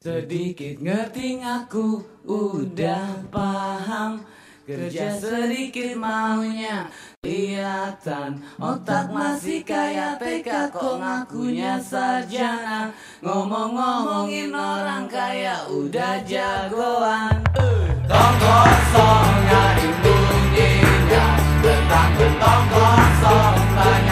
Sedikit ngerti aku udah paham. Kerja sedikit maunya kelihatan. Otak masih kayak PK kok ngakunya sarjana. Ngomong-ngomongin orang kaya udah jagoan. Tong kosong nyari bunyinya Bentang bentong kosong tanya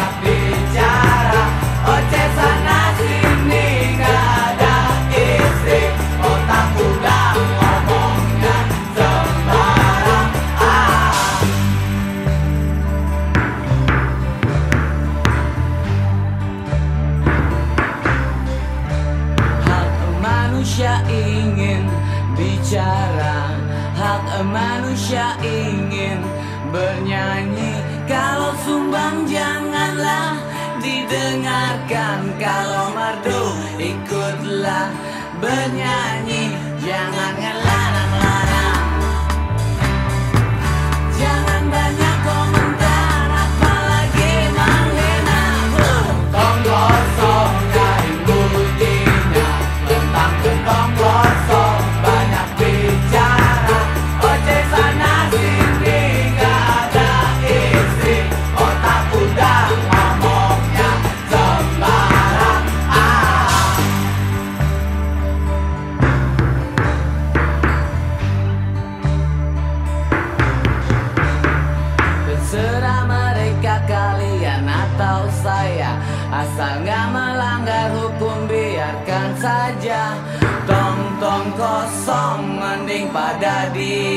manusia ingin bicara. Hak manusia ingin bernyanyi. Kalau sumbang janganlah didengarkan. Kalau mardu ikutlah bernyanyi. Jangan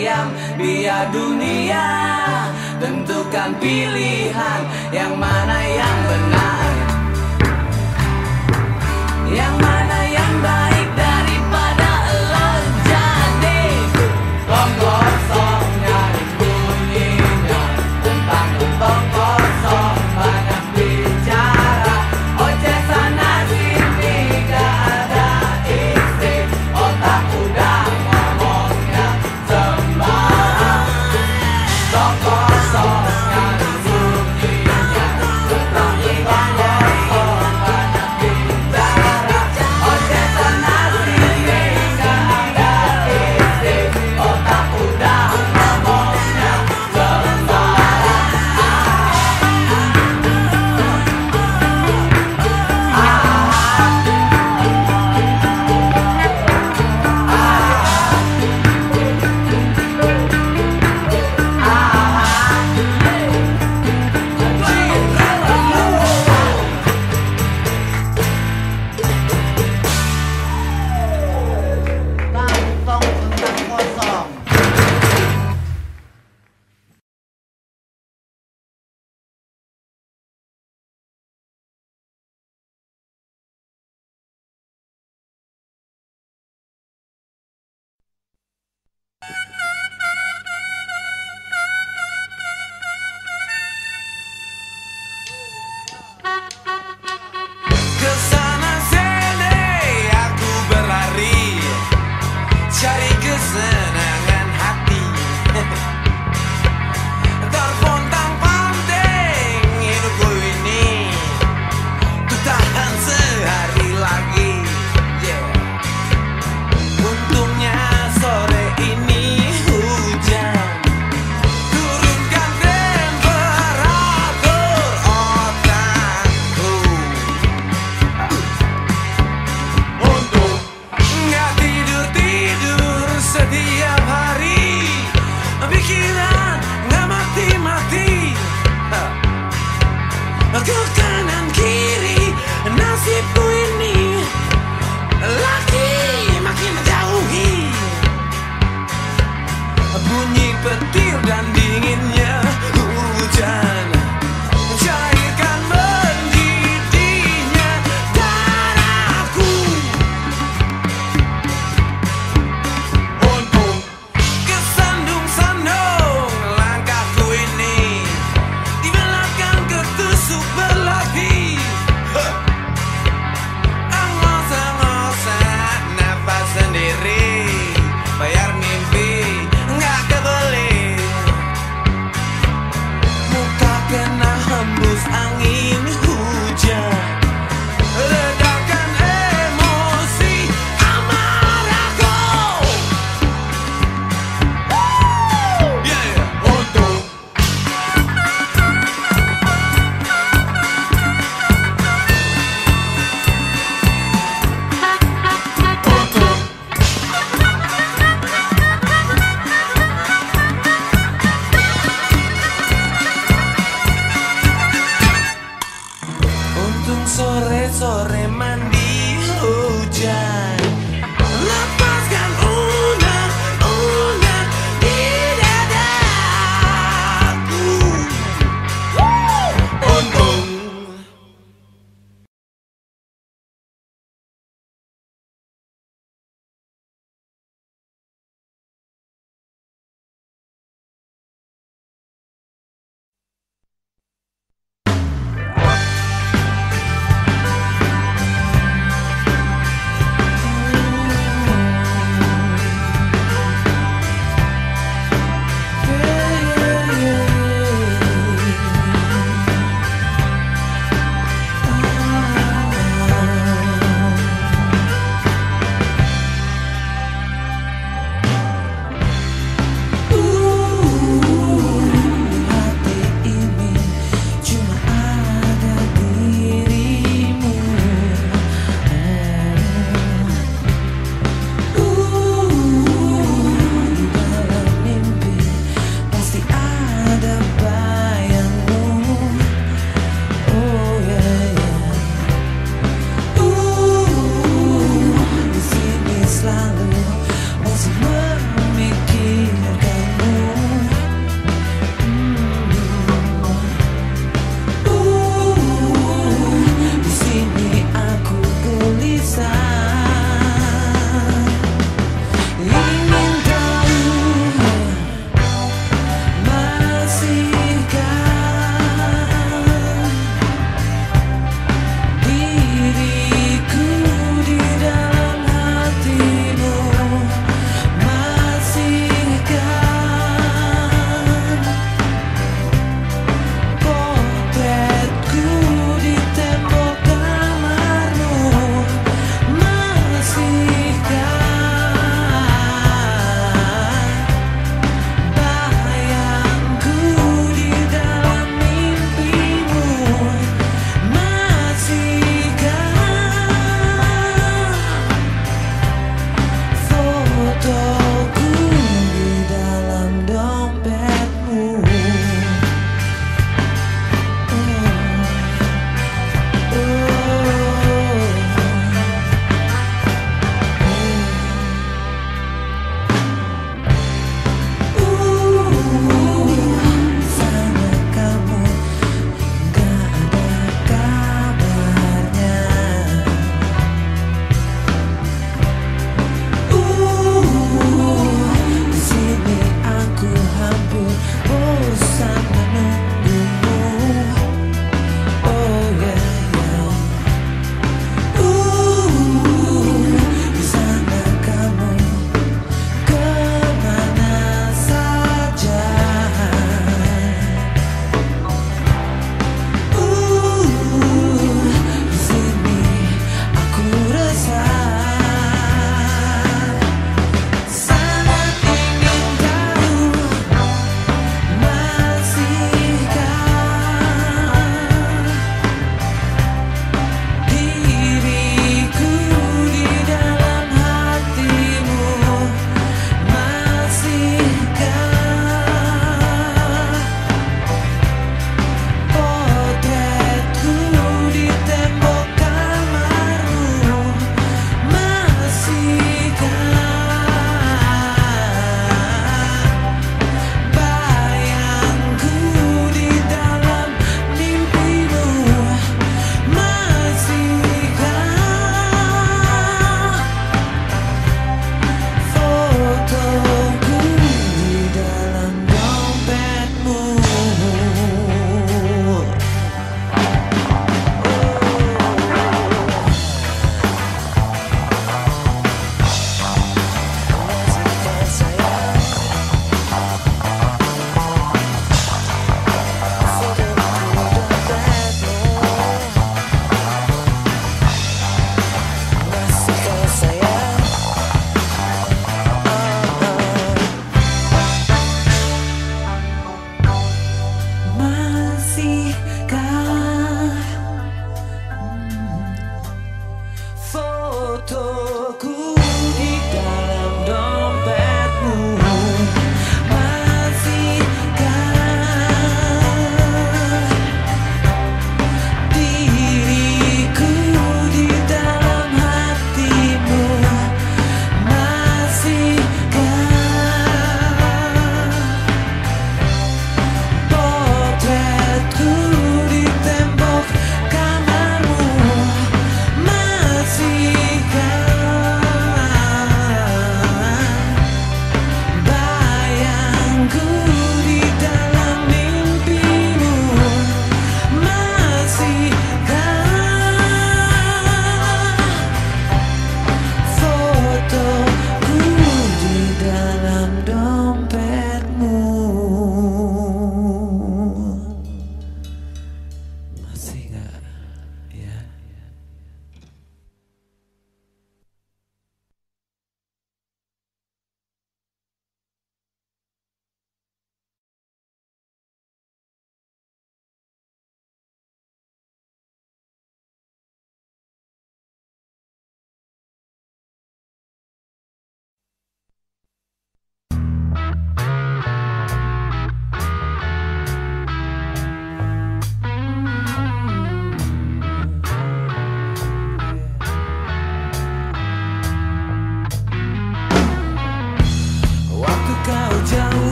diam Biar dunia. Tentukan pilihan Yang mana yang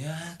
Banyak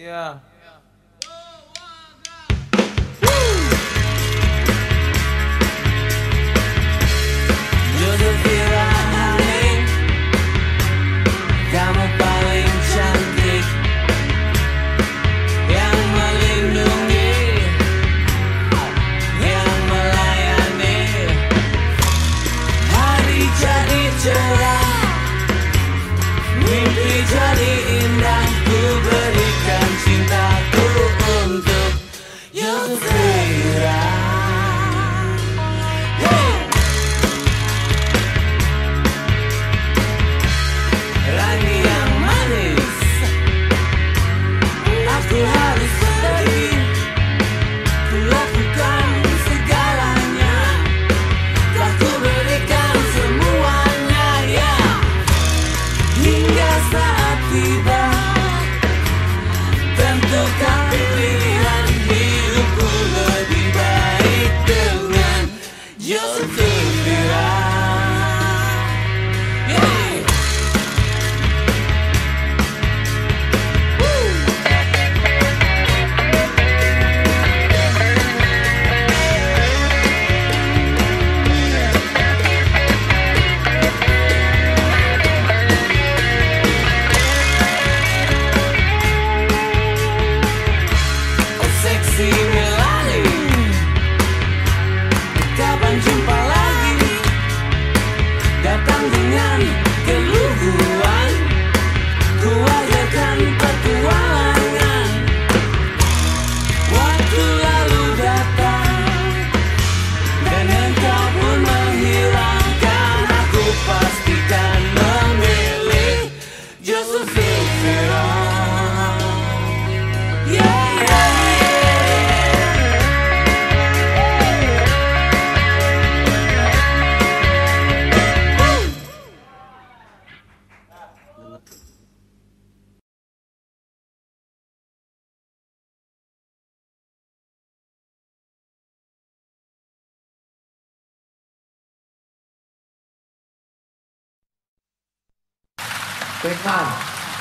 Yeah.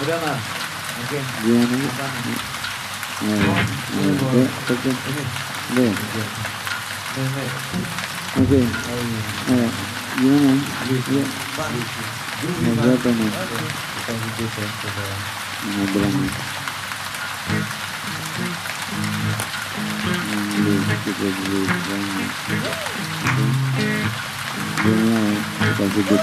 Udah mas. Oke. oke Gimana? Oke. Oke. Oke. Gimana? Iya. Mau berapa nih? Mau berapa? kita dulu banyak dunia kita hidup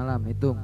malam hitung